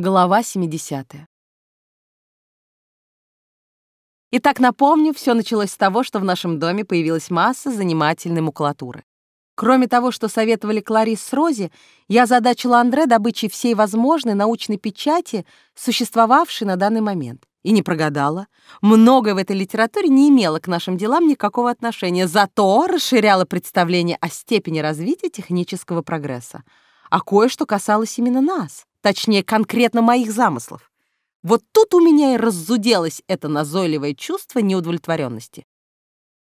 Глава 70. Итак, напомню, все началось с того, что в нашем доме появилась масса занимательной макулатуры. Кроме того, что советовали Кларис с Рози, я задачила Андре добычей всей возможной научной печати, существовавшей на данный момент. И не прогадала. Многое в этой литературе не имело к нашим делам никакого отношения, зато расширяло представление о степени развития технического прогресса. А кое-что касалось именно нас, точнее, конкретно моих замыслов. Вот тут у меня и раззуделось это назойливое чувство неудовлетворенности.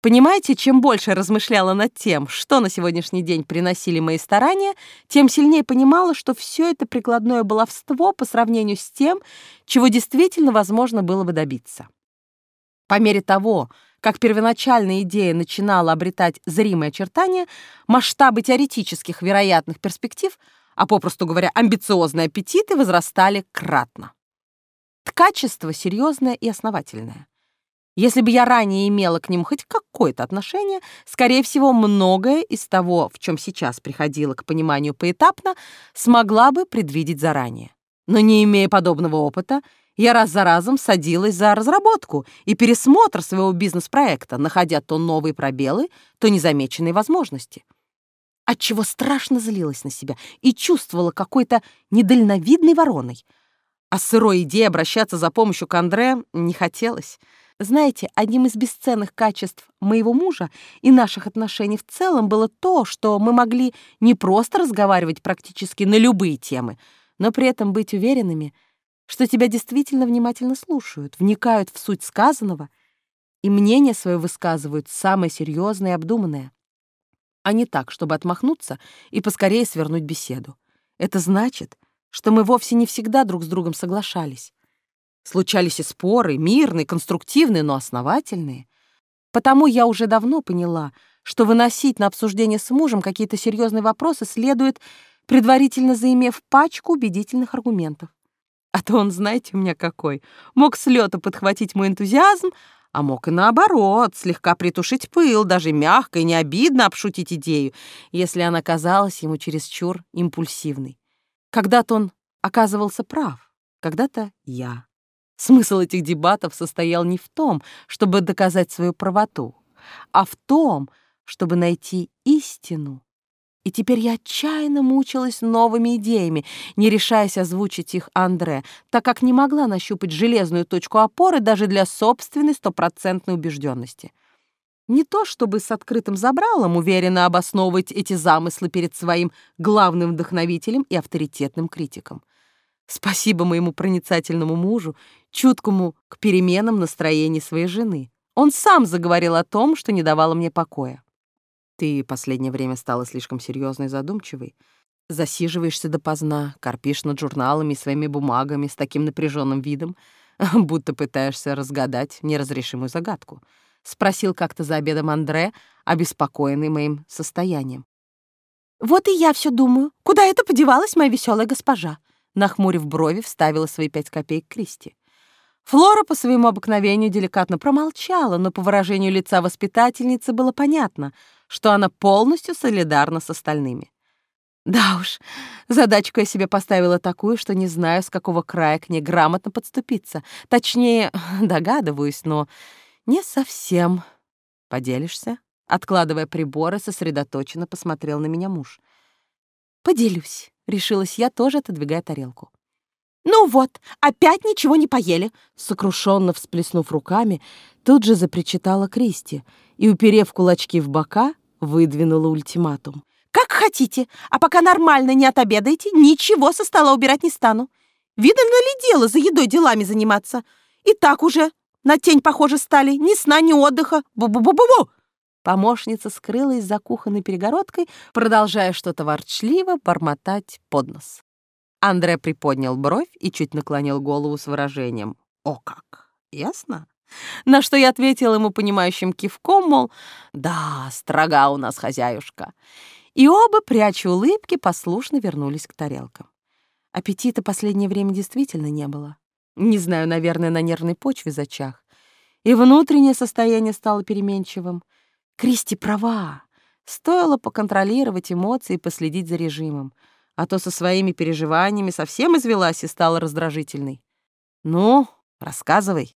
Понимаете, чем больше размышляла над тем, что на сегодняшний день приносили мои старания, тем сильнее понимала, что все это прикладное баловство по сравнению с тем, чего действительно возможно было бы добиться. По мере того, как первоначальная идея начинала обретать зримые очертания, масштабы теоретических вероятных перспектив, а попросту говоря, амбициозные аппетиты возрастали кратно. Ткачество серьезное и основательное. Если бы я ранее имела к ним хоть какое-то отношение, скорее всего, многое из того, в чем сейчас приходило к пониманию поэтапно, смогла бы предвидеть заранее. Но не имея подобного опыта, я раз за разом садилась за разработку и пересмотр своего бизнес-проекта, находя то новые пробелы, то незамеченные возможности. Отчего страшно злилась на себя и чувствовала какой-то недальновидной вороной. А сырой идеей обращаться за помощью к Андре не хотелось — знаете, одним из бесценных качеств моего мужа и наших отношений в целом было то, что мы могли не просто разговаривать практически на любые темы, но при этом быть уверенными, что тебя действительно внимательно слушают, вникают в суть сказанного и мнение свое высказывают самое серьезное и обдуманное, а не так, чтобы отмахнуться и поскорее свернуть беседу. Это значит, что мы вовсе не всегда друг с другом соглашались, Случались и споры, мирные, конструктивные, но основательные. Потому я уже давно поняла, что выносить на обсуждение с мужем какие-то серьезные вопросы следует, предварительно заимев пачку убедительных аргументов. А то он, знаете, у меня какой, мог с лёта подхватить мой энтузиазм, а мог и наоборот, слегка притушить пыл, даже мягко и не обидно обшутить идею, если она казалась ему чересчур импульсивной. Когда-то он оказывался прав, когда-то я. Смысл этих дебатов состоял не в том, чтобы доказать свою правоту, а в том, чтобы найти истину. И теперь я отчаянно мучилась новыми идеями, не решаясь озвучить их Андре, так как не могла нащупать железную точку опоры даже для собственной стопроцентной убежденности. Не то чтобы с открытым забралом уверенно обосновывать эти замыслы перед своим главным вдохновителем и авторитетным критиком. Спасибо моему проницательному мужу, чуткому к переменам настроения своей жены. Он сам заговорил о том, что не давало мне покоя. Ты последнее время стала слишком серьезной и задумчивой. Засиживаешься допоздна, корпишь над журналами и своими бумагами с таким напряженным видом, будто пытаешься разгадать неразрешимую загадку. Спросил как-то за обедом Андре, обеспокоенный моим состоянием. «Вот и я все думаю, куда это подевалась моя веселая госпожа?» Нахмурив брови, вставила свои пять копеек Кристи. Флора по своему обыкновению деликатно промолчала, но по выражению лица воспитательницы было понятно, что она полностью солидарна с остальными. Да уж, задачку я себе поставила такую, что не знаю, с какого края к ней грамотно подступиться. Точнее, догадываюсь, но не совсем. Поделишься? Откладывая приборы, сосредоточенно посмотрел на меня муж. Поделюсь. Решилась я, тоже отодвигая тарелку. «Ну вот, опять ничего не поели!» Сокрушенно всплеснув руками, тут же запричитала Кристи и, уперев кулачки в бока, выдвинула ультиматум. «Как хотите, а пока нормально не отобедаете, ничего со стола убирать не стану. Видно ли дело за едой делами заниматься? И так уже на тень похоже стали, ни сна, ни отдыха. Бу-бу-бу-бу-бу!» Помощница скрылась за кухонной перегородкой, продолжая что-то ворчливо бормотать под нос. Андре приподнял бровь и чуть наклонил голову с выражением «О как! Ясно?» На что я ответил ему понимающим кивком, мол, «Да, строга у нас хозяюшка». И оба, пряча улыбки, послушно вернулись к тарелкам. Аппетита последнее время действительно не было. Не знаю, наверное, на нервной почве зачах. И внутреннее состояние стало переменчивым — Кристи права. Стоило поконтролировать эмоции и последить за режимом. а то со своими переживаниями совсем извелась и стала раздражительной. Ну, рассказывай.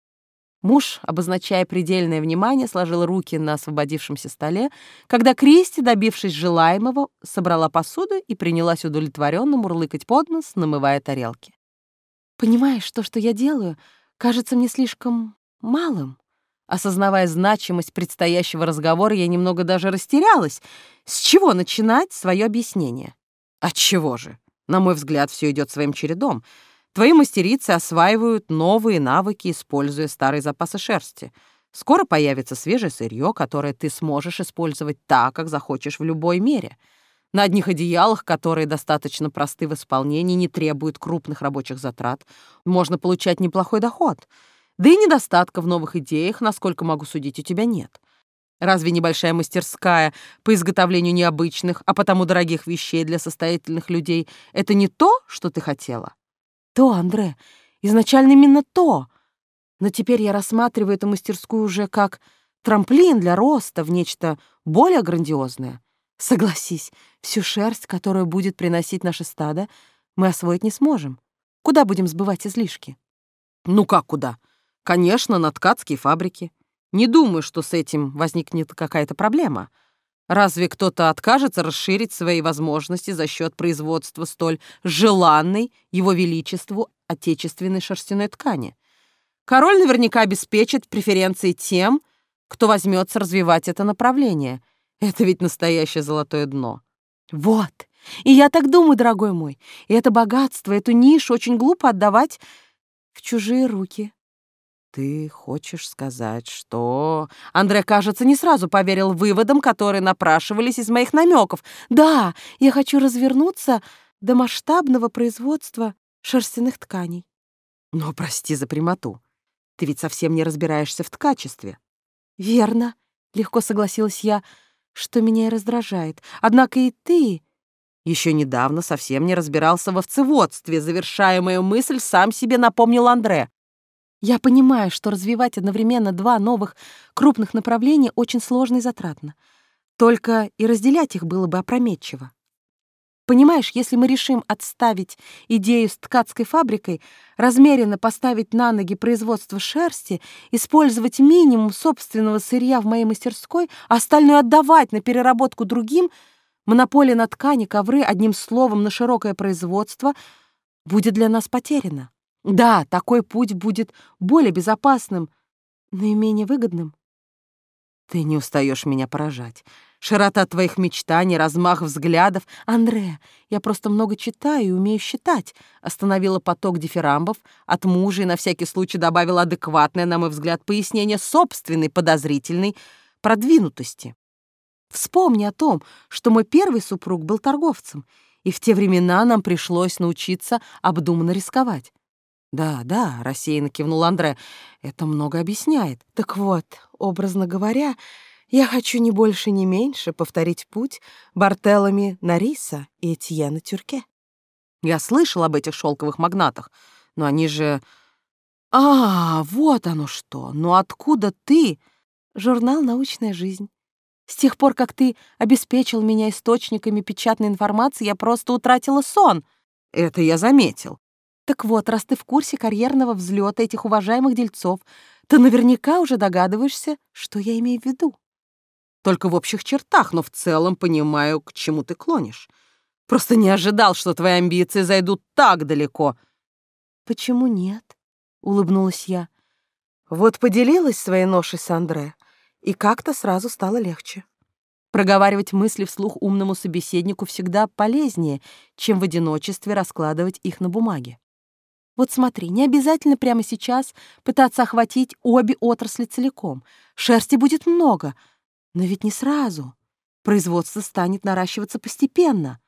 Муж, обозначая предельное внимание, сложил руки на освободившемся столе, когда Кристи, добившись желаемого, собрала посуду и принялась удовлетворенно мурлыкать под нос, намывая тарелки. «Понимаешь, то, что я делаю, кажется мне слишком малым». Осознавая значимость предстоящего разговора, я немного даже растерялась. С чего начинать свое объяснение? От чего же? На мой взгляд, все идет своим чередом — Твои мастерицы осваивают новые навыки, используя старые запасы шерсти. Скоро появится свежее сырье, которое ты сможешь использовать так, как захочешь в любой мере. На одних одеялах, которые достаточно просты в исполнении, не требуют крупных рабочих затрат, можно получать неплохой доход. Да и недостатка в новых идеях, насколько могу судить, у тебя нет. Разве небольшая мастерская по изготовлению необычных, а потому дорогих вещей для состоятельных людей — это не то, что ты хотела? То, Андре, изначально именно то. Но теперь я рассматриваю эту мастерскую уже как трамплин для роста в нечто более грандиозное. Согласись, всю шерсть, которую будет приносить наше стадо, мы освоить не сможем. Куда будем сбывать излишки? Ну как куда? Конечно, на ткацкие фабрики. Не думаю, что с этим возникнет какая-то проблема. Разве кто-то откажется расширить свои возможности за счет производства столь желанной его величеству отечественной шерстяной ткани? Король наверняка обеспечит преференции тем, кто возьмется развивать это направление. Это ведь настоящее золотое дно. Вот. И я так думаю, дорогой мой. И это богатство, эту нишу очень глупо отдавать в чужие руки. «Ты хочешь сказать, что...» Андре, кажется, не сразу поверил выводам, которые напрашивались из моих намеков. «Да, я хочу развернуться до масштабного производства шерстяных тканей». «Но прости за прямоту. Ты ведь совсем не разбираешься в ткачестве». «Верно», — легко согласилась я, что меня и раздражает. «Однако и ты...» Еще недавно совсем не разбирался в овцеводстве, завершая мою мысль, сам себе напомнил Андре. Я понимаю, что развивать одновременно два новых крупных направления очень сложно и затратно. Только и разделять их было бы опрометчиво. Понимаешь, если мы решим отставить идею с ткацкой фабрикой, размеренно поставить на ноги производство шерсти, использовать минимум собственного сырья в моей мастерской, а остальное отдавать на переработку другим, монополия на ткани, ковры, одним словом, на широкое производство, будет для нас потеряна. Да, такой путь будет более безопасным, но и менее выгодным. Ты не устаешь меня поражать. Широта твоих мечтаний, размах взглядов. Андре, я просто много читаю и умею считать. Остановила поток дифирамбов от мужа и на всякий случай добавила адекватное, на мой взгляд, пояснение собственной подозрительной продвинутости. Вспомни о том, что мой первый супруг был торговцем, и в те времена нам пришлось научиться обдуманно рисковать. «Да, да», — рассеянно кивнул Андре, — «это много объясняет». «Так вот, образно говоря, я хочу ни больше, ни меньше повторить путь Бартелами Нариса и Этьена Тюрке». Я слышал об этих шелковых магнатах, но они же... А, вот оно что! Ну откуда ты? Журнал «Научная жизнь». С тех пор, как ты обеспечил меня источниками печатной информации, я просто утратила сон. Это я заметил. Так вот, раз ты в курсе карьерного взлета этих уважаемых дельцов, то наверняка уже догадываешься, что я имею в виду. Только в общих чертах, но в целом понимаю, к чему ты клонишь. Просто не ожидал, что твои амбиции зайдут так далеко. Почему нет? Улыбнулась я. Вот поделилась своей ношей с Андре, и как-то сразу стало легче. Проговаривать мысли вслух умному собеседнику всегда полезнее, чем в одиночестве раскладывать их на бумаге. Вот смотри, не обязательно прямо сейчас пытаться охватить обе отрасли целиком. Шерсти будет много, но ведь не сразу. Производство станет наращиваться постепенно.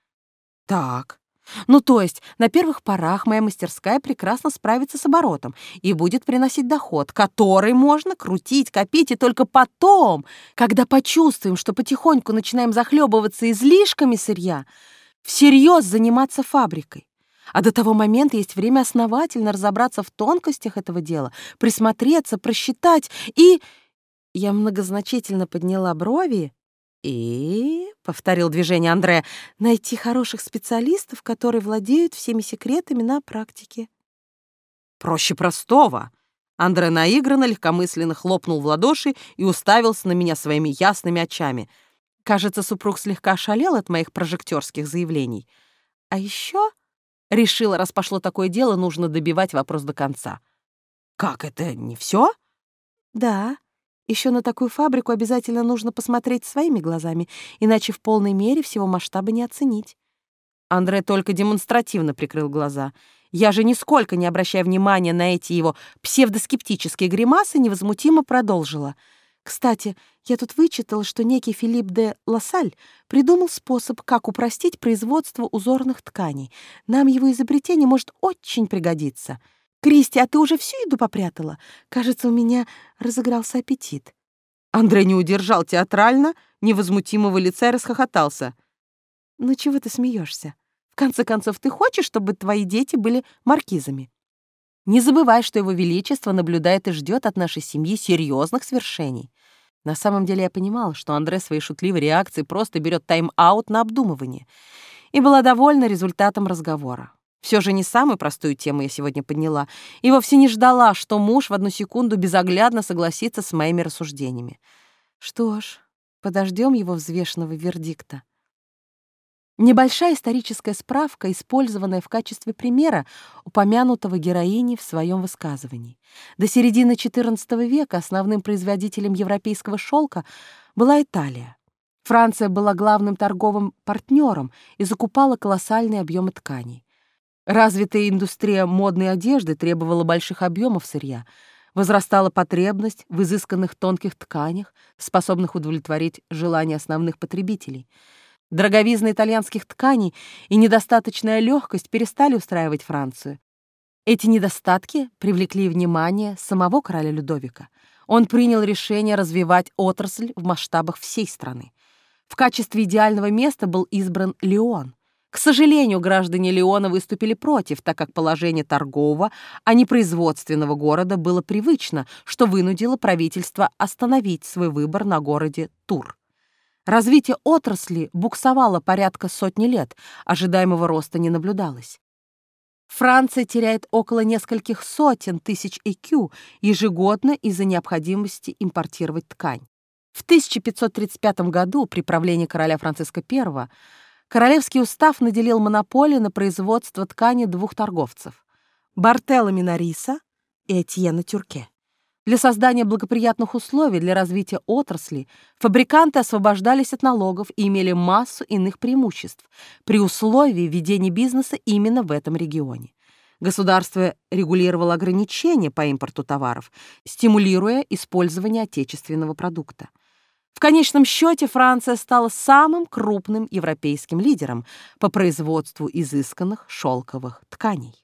Так. Ну, то есть, на первых порах моя мастерская прекрасно справится с оборотом и будет приносить доход, который можно крутить, копить, и только потом, когда почувствуем, что потихоньку начинаем захлебываться излишками сырья, всерьез заниматься фабрикой. А до того момента есть время основательно разобраться в тонкостях этого дела, присмотреться, просчитать и... Я многозначительно подняла брови «И...» — повторил движение Андре. «Найти хороших специалистов, которые владеют всеми секретами на практике». «Проще простого!» Андре наигранно легкомысленно хлопнул в ладоши и уставился на меня своими ясными очами. Кажется, супруг слегка ошалел от моих прожекторских заявлений. А еще решила, раз пошло такое дело, нужно добивать вопрос до конца. «Как это, не все? «Да. Еще на такую фабрику обязательно нужно посмотреть своими глазами, иначе в полной мере всего масштаба не оценить». Андре только демонстративно прикрыл глаза — я же нисколько не обращая внимания на эти его псевдоскептические гримасы, невозмутимо продолжила. Кстати, я тут вычитал, что некий Филипп де Лассаль придумал способ, как упростить производство узорных тканей. Нам его изобретение может очень пригодиться. Кристи, а ты уже всю еду попрятала? Кажется, у меня разыгрался аппетит. Андрей не удержал театрально, невозмутимого лица и расхохотался. «Ну чего ты смеешься? В конце концов, ты хочешь, чтобы твои дети были маркизами? Не забывай, что его величество наблюдает и ждет от нашей семьи серьезных свершений. На самом деле я понимала, что Андре своей шутливой реакцией просто берет тайм-аут на обдумывание, и была довольна результатом разговора. Все же не самую простую тему я сегодня подняла, и вовсе не ждала, что муж в одну секунду безоглядно согласится с моими рассуждениями. Что ж, подождем его взвешенного вердикта. Небольшая историческая справка, использованная в качестве примера упомянутого героини в своем высказывании. До середины XIV века основным производителем европейского шелка была Италия. Франция была главным торговым партнером и закупала колоссальные объемы тканей. Развитая индустрия модной одежды требовала больших объемов сырья. Возрастала потребность в изысканных тонких тканях, способных удовлетворить желания основных потребителей — Дороговизна итальянских тканей и недостаточная легкость перестали устраивать Францию. Эти недостатки привлекли внимание самого короля Людовика. Он принял решение развивать отрасль в масштабах всей страны. В качестве идеального места был избран Леон. К сожалению, граждане Леона выступили против, так как положение торгового, а не производственного города было привычно, что вынудило правительство остановить свой выбор на городе Тур. Развитие отрасли буксовало порядка сотни лет, ожидаемого роста не наблюдалось. Франция теряет около нескольких сотен тысяч ЭКЮ ежегодно из-за необходимости импортировать ткань. В 1535 году при правлении короля Франциска I Королевский устав наделил монополией на производство ткани двух торговцев — Бартелло Минариса и Этьена Тюрке. Для создания благоприятных условий для развития отрасли фабриканты освобождались от налогов и имели массу иных преимуществ при условии ведения бизнеса именно в этом регионе. Государство регулировало ограничения по импорту товаров, стимулируя использование отечественного продукта. В конечном счете Франция стала самым крупным европейским лидером по производству изысканных шелковых тканей.